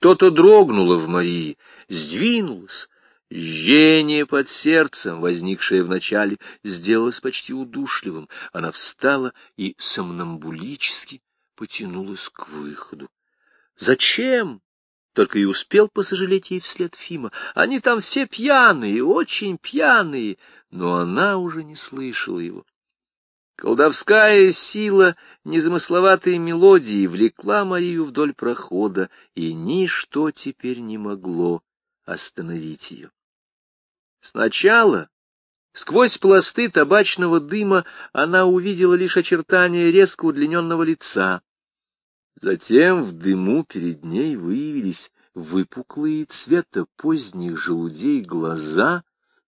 Что-то дрогнуло в Марии, сдвинулось. Жжение под сердцем, возникшее вначале, сделалось почти удушливым. Она встала и сомнамбулически потянулась к выходу. «Зачем?» — только и успел посожалеть ей вслед Фима. «Они там все пьяные, очень пьяные!» Но она уже не слышала его. Колдовская сила незамысловатой мелодии влекла Марию вдоль прохода, и ничто теперь не могло остановить ее. Сначала, сквозь пласты табачного дыма, она увидела лишь очертания резко удлиненного лица. Затем в дыму перед ней выявились выпуклые цвета поздних желудей глаза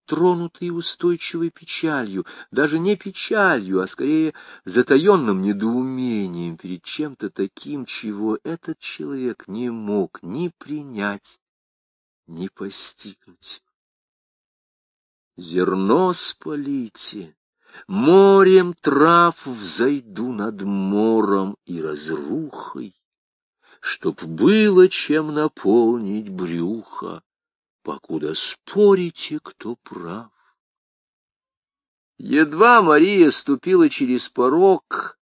тронутые устойчивой печалью, даже не печалью, а скорее затаенным недоумением перед чем-то таким, чего этот человек не мог ни принять, ни постигнуть. Зерно спалите, морем трав взойду над мором и разрухой, чтоб было чем наполнить брюхо покуда спорите, кто прав. Едва Мария ступила через порог,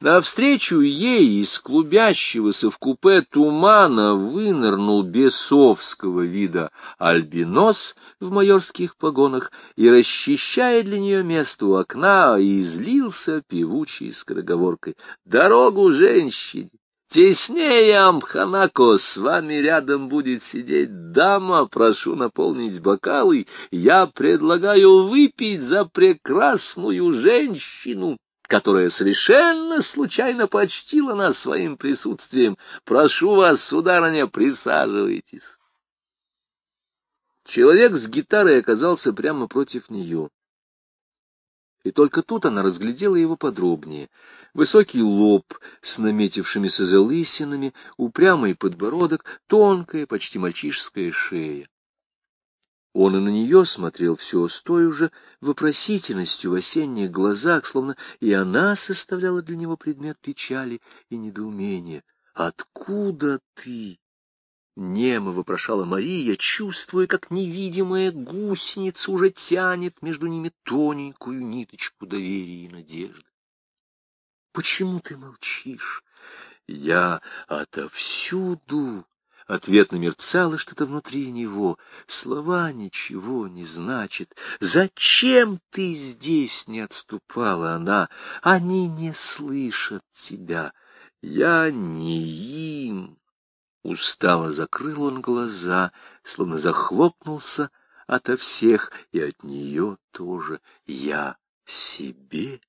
навстречу ей из клубящегося в купе тумана вынырнул бесовского вида альбинос в майорских погонах и, расчищая для нее место у окна, излился певучей скороговоркой «Дорогу женщине! Теснее, Амханако, с вами рядом будет сидеть дама, прошу наполнить бокалы, я предлагаю выпить за прекрасную женщину, которая совершенно случайно почтила нас своим присутствием. Прошу вас, сударыня, присаживайтесь. Человек с гитарой оказался прямо против нее. И только тут она разглядела его подробнее. Высокий лоб с наметившимися залысинами, упрямый подбородок, тонкая, почти мальчишеская шея. Он и на нее смотрел все с той же вопросительностью в осенних глазах, словно и она составляла для него предмет печали и недоумения. «Откуда ты?» Немо вопрошала Мария, чувствуя, как невидимая гусеница уже тянет между ними тоненькую ниточку доверия и надежды. Почему ты молчишь? Я отовсюду. Ответно мерцало что-то внутри него. Слова ничего не значат. Зачем ты здесь не отступала она? Они не слышат тебя. Я не им. Устало закрыл он глаза, словно захлопнулся ото всех и от нее тоже. Я себе.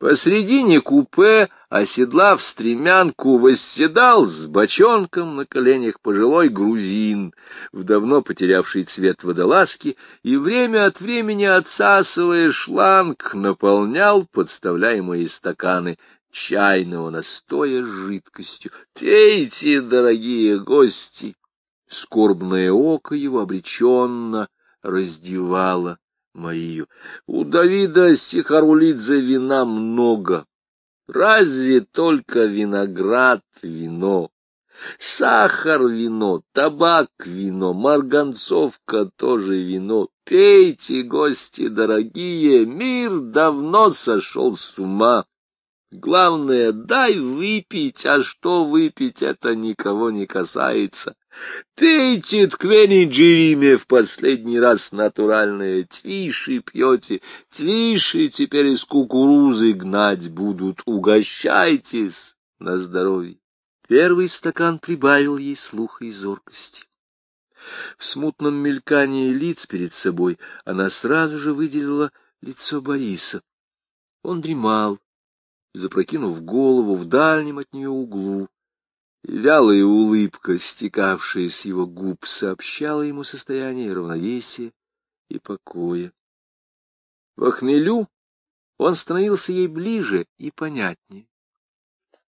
Посредине купе, оседлав стремянку, восседал с бочонком на коленях пожилой грузин, в давно потерявший цвет водолазки, и время от времени, отсасывая шланг, наполнял подставляемые стаканы чайного настоя с жидкостью. Пейте, дорогие гости! Скорбное око его обреченно раздевало Марию. У Давида Сихарулидзе вина много. Разве только виноград вино? Сахар вино, табак вино, марганцовка тоже вино. Пейте, гости дорогие, мир давно сошел с ума. Главное, дай выпить, а что выпить, это никого не касается. Пейте тквени джериме в последний раз натуральное, твиши пьете, твиши теперь из кукурузы гнать будут, угощайтесь на здоровье. Первый стакан прибавил ей слуха и зоркости. В смутном мелькании лиц перед собой она сразу же выделила лицо Бориса. Он дремал, запрокинув голову в дальнем от нее углу. Вялая улыбка, стекавшая с его губ, сообщала ему состояние равновесия и покоя. В хмелю он становился ей ближе и понятнее.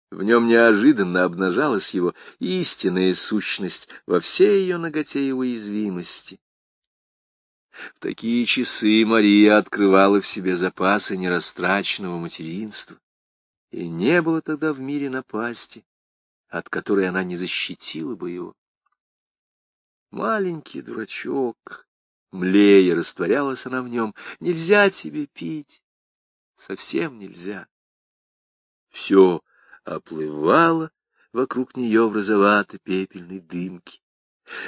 В нем неожиданно обнажалась его истинная сущность во всей ее ноготе и уязвимости. В такие часы Мария открывала в себе запасы нерастраченного материнства и не было тогда в мире напасти, от которой она не защитила бы его. Маленький дурачок, млея растворялась она в нем. Нельзя тебе пить, совсем нельзя. Все оплывало вокруг нее в розовато-пепельной дымке.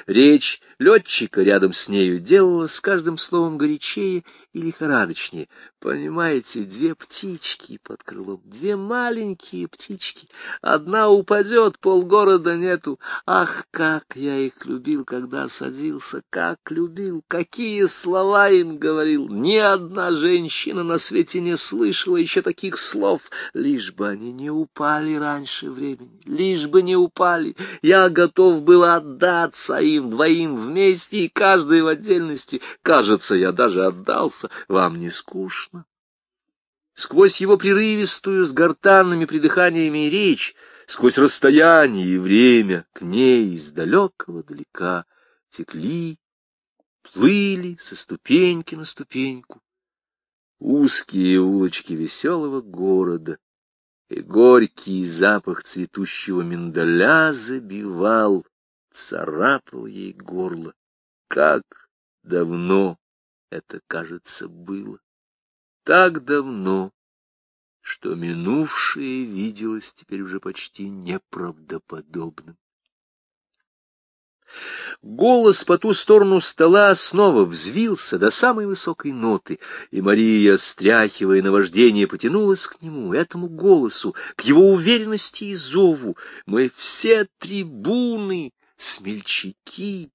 Речь летчика рядом с нею делала с каждым словом горячее и лихорадочнее. Понимаете, две птички под крылом, две маленькие птички. Одна упадет, полгорода нету. Ах, как я их любил, когда садился, как любил, какие слова им говорил. Ни одна женщина на свете не слышала еще таких слов, лишь бы они не упали раньше времени, лишь бы не упали. Я готов был отдаться отдаться им двоим вместе и каждый в отдельности. Кажется, я даже отдался. Вам не скучно? Сквозь его прерывистую, с гортанными придыханиями речь, сквозь расстояние и время к ней из далекого далека текли, плыли со ступеньки на ступеньку узкие улочки веселого города, и горький запах цветущего миндаля забивал царапал ей горло. Как давно это, кажется, было. Так давно, что минувшее виделось теперь уже почти неправдоподобным. Голос по ту сторону стола снова взвился до самой высокой ноты, и Мария, стряхивая наваждение, потянулась к нему, этому голосу, к его уверенности и зову. Мы все трибуны смельчаки,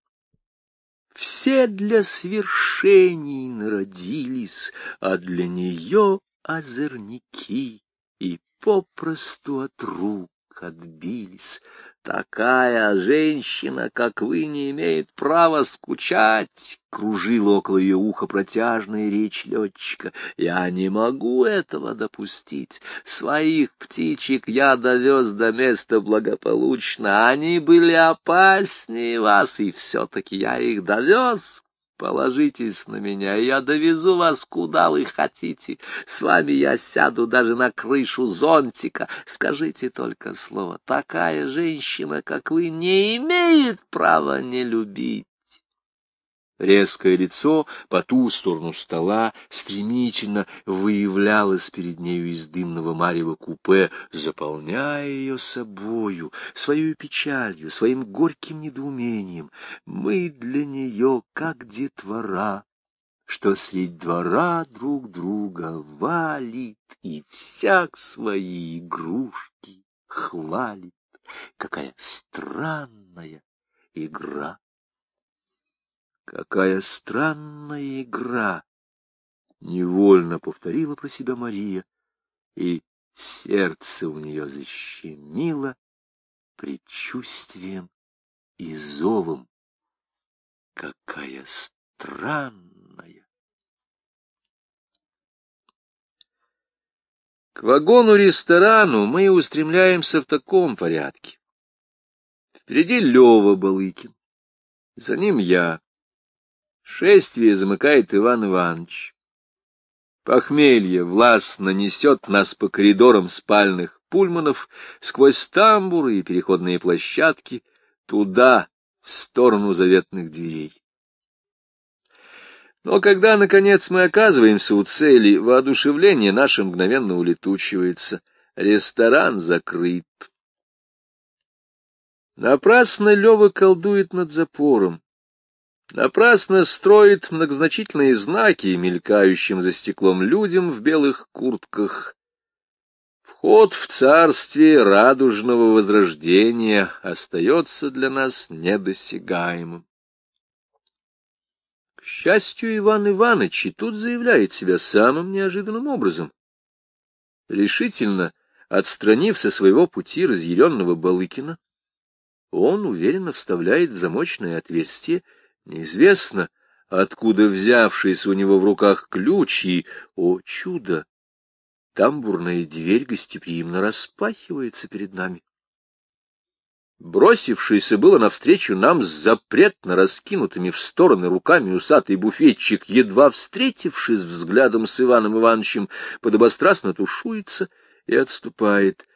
все для свершений народились, а для нее озорники и попросту от рук отбились. Такая женщина, как вы, не имеет права скучать, — кружила около ее уха протяжная речь летчика. Я не могу этого допустить. Своих птичек я довез до места благополучно. Они были опаснее вас, и все-таки я их довез. Положитесь на меня, я довезу вас куда вы хотите. С вами я сяду даже на крышу зонтика. Скажите только слово. Такая женщина, как вы, не имеет права не любить. Резкое лицо по ту сторону стола стремительно выявлялось перед нею из дымного марева купе, заполняя ее собою, своей печалью, своим горьким недоумением. Мы для нее как детвора, что средь двора друг друга валит и всяк свои игрушки хвалит. Какая странная игра! Какая странная игра! Невольно повторила про себя Мария, и сердце у нее защемило предчувствием и зовом. Какая странная! К вагону-ресторану мы устремляемся в таком порядке. Впереди Лева Балыкин, за ним я, Шествие замыкает Иван Иванович. Похмелье властно несет нас по коридорам спальных пульманов, сквозь тамбуры и переходные площадки, туда, в сторону заветных дверей. Но когда, наконец, мы оказываемся у цели, воодушевление наше мгновенно улетучивается. Ресторан закрыт. Напрасно Лева колдует над запором. Напрасно строит многозначительные знаки мелькающим за стеклом людям в белых куртках. Вход в царствие радужного возрождения остается для нас недосягаемым. К счастью, Иван Иванович и тут заявляет себя самым неожиданным образом. Решительно отстранив со своего пути разъяренного Балыкина, он уверенно вставляет в замочное отверстие Неизвестно, откуда взявшийся у него в руках ключ, и, о чудо, тамбурная дверь гостеприимно распахивается перед нами. Бросившийся было навстречу нам с запретно раскинутыми в стороны руками усатый буфетчик, едва встретившись взглядом с Иваном Ивановичем, подобострастно тушуется и отступает.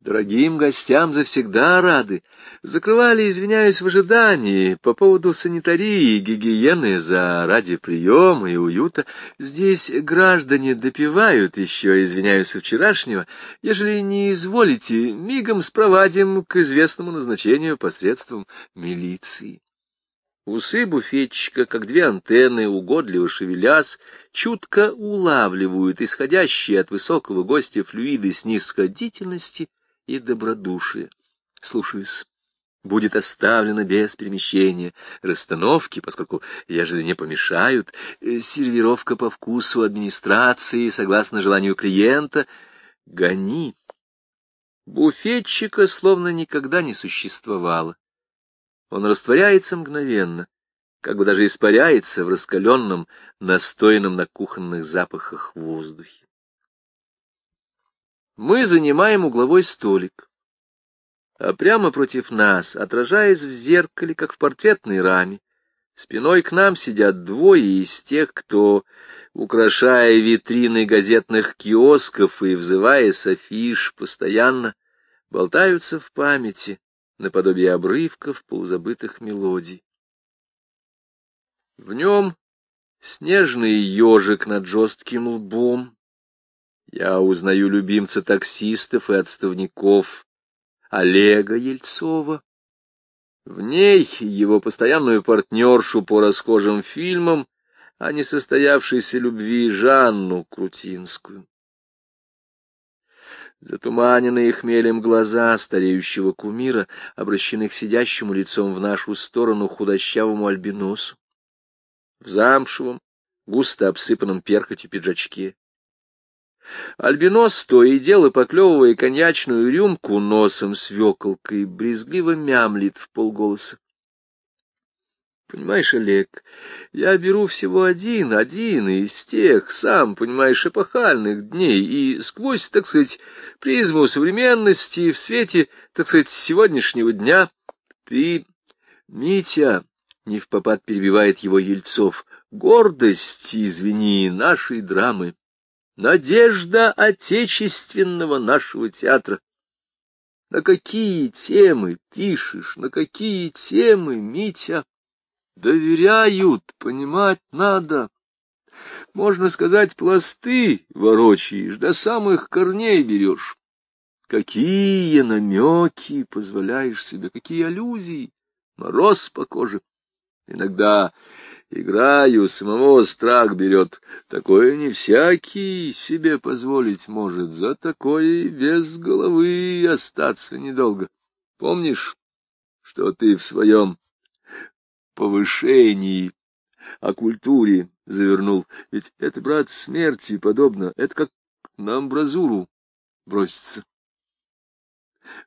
Дорогим гостям завсегда рады. Закрывали, извиняюсь, в ожидании по поводу санитарии и гигиены за ради приема и уюта. Здесь граждане допивают еще, извиняюсь, вчерашнего. Ежели не изволите, мигом спровадим к известному назначению посредством милиции. Усы буфетчика, как две антенны, угодливо шевелясь, чутко улавливают исходящие от высокого гостя флюиды снисходительности и добродушие. Слушаюсь. Будет оставлено без перемещения расстановки, поскольку, ежели не помешают, э, сервировка по вкусу администрации, согласно желанию клиента, гони. Буфетчика словно никогда не существовало. Он растворяется мгновенно, как бы даже испаряется в раскаленном, настоянном на кухонных запахах воздухе. Мы занимаем угловой столик. А прямо против нас, отражаясь в зеркале, как в портретной раме, спиной к нам сидят двое из тех, кто, украшая витрины газетных киосков и взывая с афиш, постоянно болтаются в памяти, наподобие обрывков полузабытых мелодий. В нем снежный ежик над жестким лбом, я узнаю любимца таксистов и отставников Олега Ельцова. В ней его постоянную партнершу по расхожим фильмам о несостоявшейся любви Жанну Крутинскую. Затуманенные хмелем глаза стареющего кумира обращены к сидящему лицом в нашу сторону худощавому альбиносу. В замшевом, густо обсыпанном перхотью пиджачке. Альбинос, то и дело поклевывая коньячную рюмку носом свеколкой, брезгливо мямлит в полголоса. Понимаешь, Олег, я беру всего один, один из тех, сам, понимаешь, эпохальных дней, и сквозь, так сказать, призму современности в свете, так сказать, сегодняшнего дня ты, Митя, не в попад перебивает его Ельцов, гордость, извини, нашей драмы надежда отечественного нашего театра. На какие темы пишешь, на какие темы, Митя? Доверяют, понимать надо. Можно сказать, пласты ворочаешь, до самых корней берешь. Какие намеки позволяешь себе, какие аллюзии, мороз по коже. Иногда Играю, самого страх берет. Такое не всякий себе позволить может. За такое без головы остаться недолго. Помнишь, что ты в своем повышении о культуре завернул? Ведь это, брат, смерти подобно. Это как на амбразуру бросится.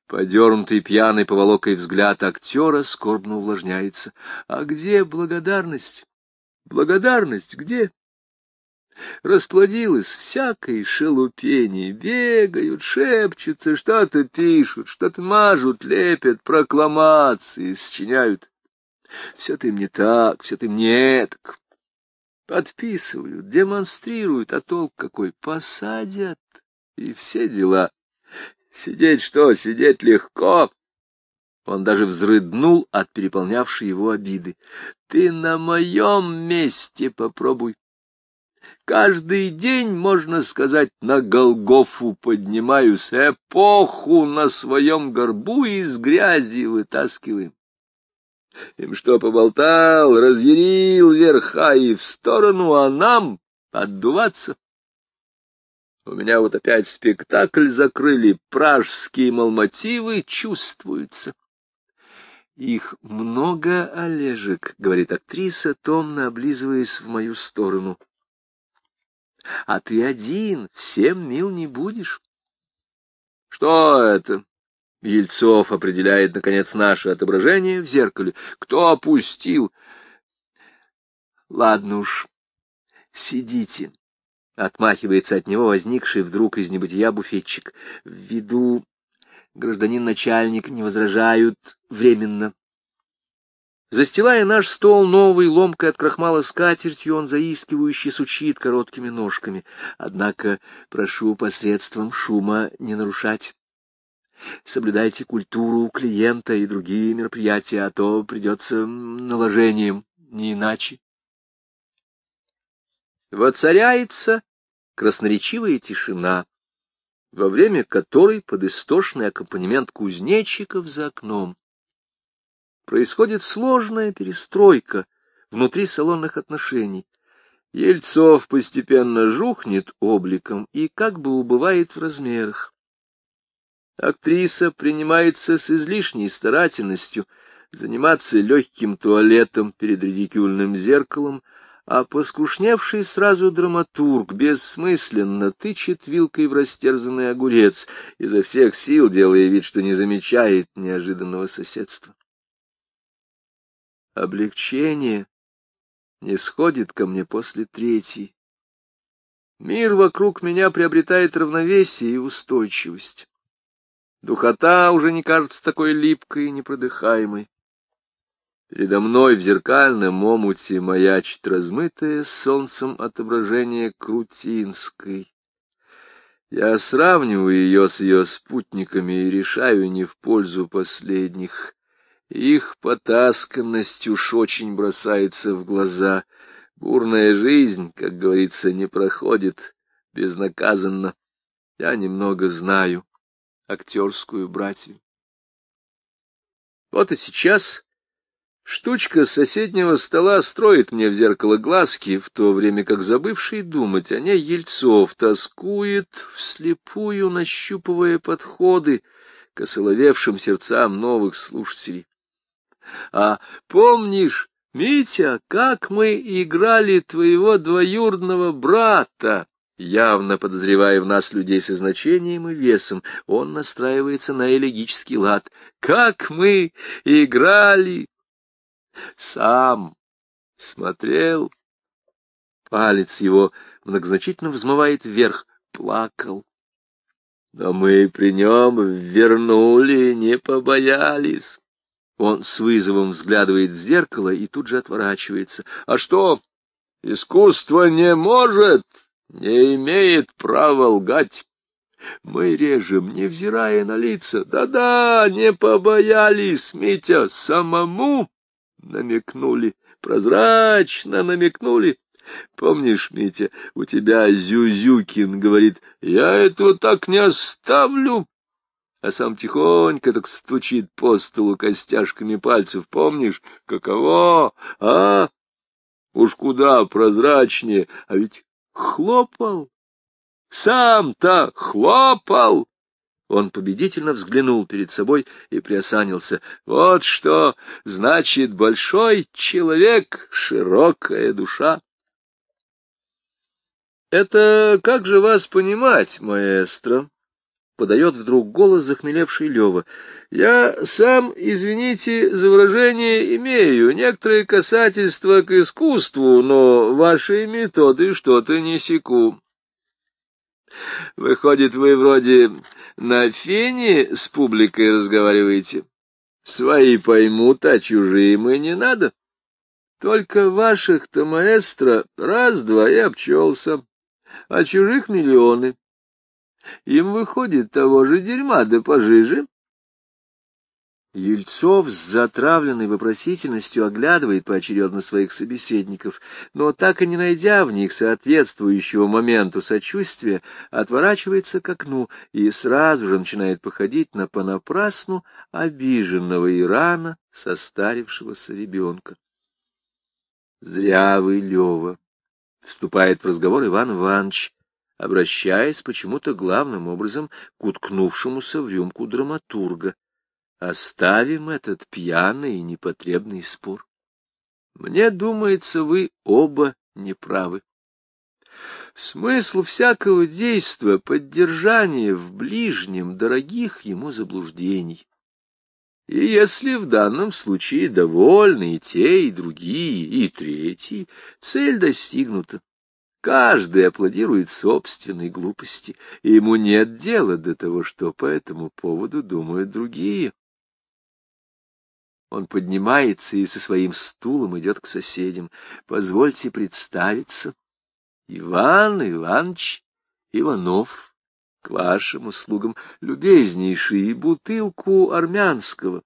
Подернутый пьяной поволокой взгляд актера скорбно увлажняется. А где благодарность? Благодарность где? Расплодилось всякое шелупение, бегают, шепчутся, что-то пишут, что-то мажут, лепят, прокламации сочиняют. Все ты мне так, все ты мне так. Подписывают, демонстрируют, а толк какой? Посадят, и все дела. Сидеть что, сидеть легко, он даже взрыднул от переполнявшей его обиды. «Ты на моем месте попробуй. Каждый день, можно сказать, на Голгофу поднимаюсь, эпоху на своем горбу из грязи вытаскиваем. Им что, поболтал, разъярил верха и в сторону, а нам отдуваться? У меня вот опять спектакль закрыли, пражские молмотивы чувствуются. Их много, Олежек, — говорит актриса, томно облизываясь в мою сторону. А ты один, всем мил не будешь. Что это? Ельцов определяет, наконец, наше отображение в зеркале. Кто опустил? Ладно уж, сидите. Отмахивается от него возникший вдруг из небытия буфетчик. Ввиду гражданин-начальник не возражают временно. Застилая наш стол новый, ломкой от крахмала скатертью, он заискивающе сучит короткими ножками. Однако прошу посредством шума не нарушать. Соблюдайте культуру клиента и другие мероприятия, а то придется наложением, не иначе. Воцаряется красноречивая тишина, во время которой под истошный аккомпанемент кузнечиков за окном происходит сложная перестройка внутри салонных отношений. Ельцов постепенно жухнет обликом и как бы убывает в размерах. Актриса принимается с излишней старательностью заниматься легким туалетом перед редикюльным зеркалом, а поскушневший сразу драматург бессмысленно тычет вилкой в растерзанный огурец, изо всех сил делая вид, что не замечает неожиданного соседства. Облегчение не сходит ко мне после третьей. Мир вокруг меня приобретает равновесие и устойчивость. Духота уже не кажется такой липкой и непродыхаемой. Передо мной в зеркальном омуте маячит размытое солнцем отображение Крутинской. Я сравниваю ее с ее спутниками и решаю не в пользу последних. Их потасканность уж очень бросается в глаза. Бурная жизнь, как говорится, не проходит безнаказанно. Я немного знаю актерскую братью. Вот и сейчас Штучка с соседнего стола строит мне в зеркало глазки, в то время как забывший думать о ней Ельцов тоскует, вслепую нащупывая подходы к осоловевшим сердцам новых слушателей. А помнишь, Митя, как мы играли твоего двоюродного брата? Явно подозревая в нас людей со значением и весом, он настраивается на элегический лад. Как мы играли! Сам смотрел. Палец его многозначительно взмывает вверх, плакал. Но мы при нем вернули, не побоялись. Он с вызовом взглядывает в зеркало и тут же отворачивается. А что? Искусство не может, не имеет права лгать. Мы режем, невзирая на лица. Да-да, не побоялись, Митя, самому намекнули, прозрачно намекнули. Помнишь, Митя, у тебя Зюзюкин говорит, я этого так не оставлю, а сам тихонько так стучит по столу костяшками пальцев. Помнишь, каково, а? Уж куда прозрачнее, а ведь хлопал. Сам-то хлопал. Он победительно взглянул перед собой и приосанился. Вот что значит большой человек, широкая душа. Это как же вас понимать, маэстро? Подает вдруг голос захмелевший Лева. Я сам, извините за выражение, имею некоторые касательства к искусству, но ваши методы что-то не секу. Выходит, вы вроде на фене с публикой разговариваете. Свои поймут, а чужие мы не надо. Только ваших-то, маэстро, раз-два и обчелся, а чужих миллионы. Им выходит того же дерьма, да пожиже. Ельцов с затравленной вопросительностью оглядывает поочередно своих собеседников, но, так и не найдя в них соответствующего моменту сочувствия, отворачивается к окну и сразу же начинает походить на понапрасну обиженного и рано состарившегося ребенка. Зря вы, Лева, — вступает в разговор Иван Иванович, обращаясь почему-то главным образом к уткнувшемуся в рюмку драматурга. Оставим этот пьяный и непотребный спор. Мне думается, вы оба неправы. Смысл всякого действия — поддержание в ближнем дорогих ему заблуждений. И если в данном случае довольны и те, и другие, и третьи, цель достигнута. Каждый аплодирует собственной глупости, и ему нет дела до того, что по этому поводу думают другие. Он поднимается и со своим стулом идет к соседям. Позвольте представиться. Иван Иванович Иванов, к вашим услугам, любезнейший, бутылку армянского.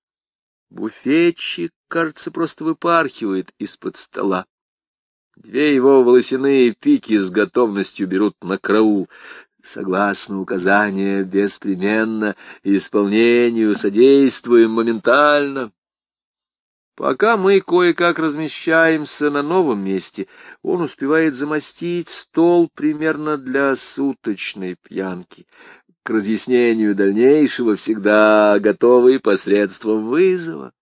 Буфетчик, кажется, просто выпархивает из-под стола. Две его волосяные пики с готовностью берут на караул. Согласно указания, беспременно, исполнению содействуем моментально. Пока мы кое-как размещаемся на новом месте, он успевает замостить стол примерно для суточной пьянки. К разъяснению дальнейшего всегда готовый посредством вызова.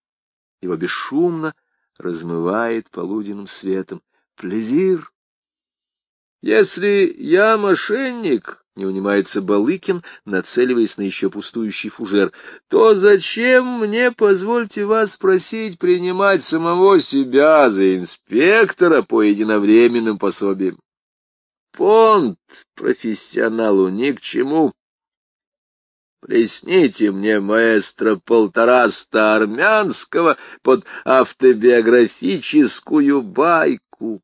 Его бесшумно размывает полуденным светом. Плезир. Если я мошенник, — не унимается Балыкин, нацеливаясь на еще пустующий фужер, — то зачем мне, позвольте вас спросить, принимать самого себя за инспектора по единовременным пособиям? Понт профессионалу ни к чему. Плесните мне, маэстро, полтораста армянского под автобиографическую байку.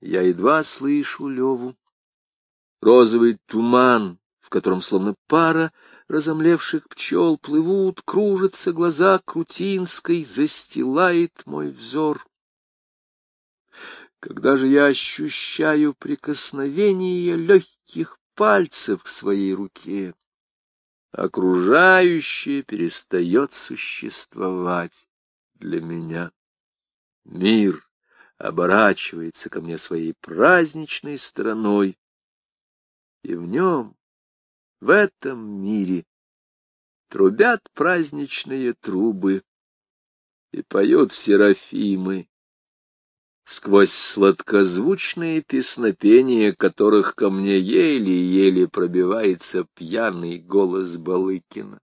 Я едва слышу Леву розовый туман, в котором словно пара разомлевших пчел плывут, кружатся глаза Крутинской, застилает мой взор. Когда же я ощущаю прикосновение легких пальцев к своей руке, окружающее перестает существовать для меня. Мир оборачивается ко мне своей праздничной стороной, и в нем, в этом мире, трубят праздничные трубы и поют серафимы, сквозь сладкозвучные песнопения, которых ко мне еле-еле пробивается пьяный голос Балыкина.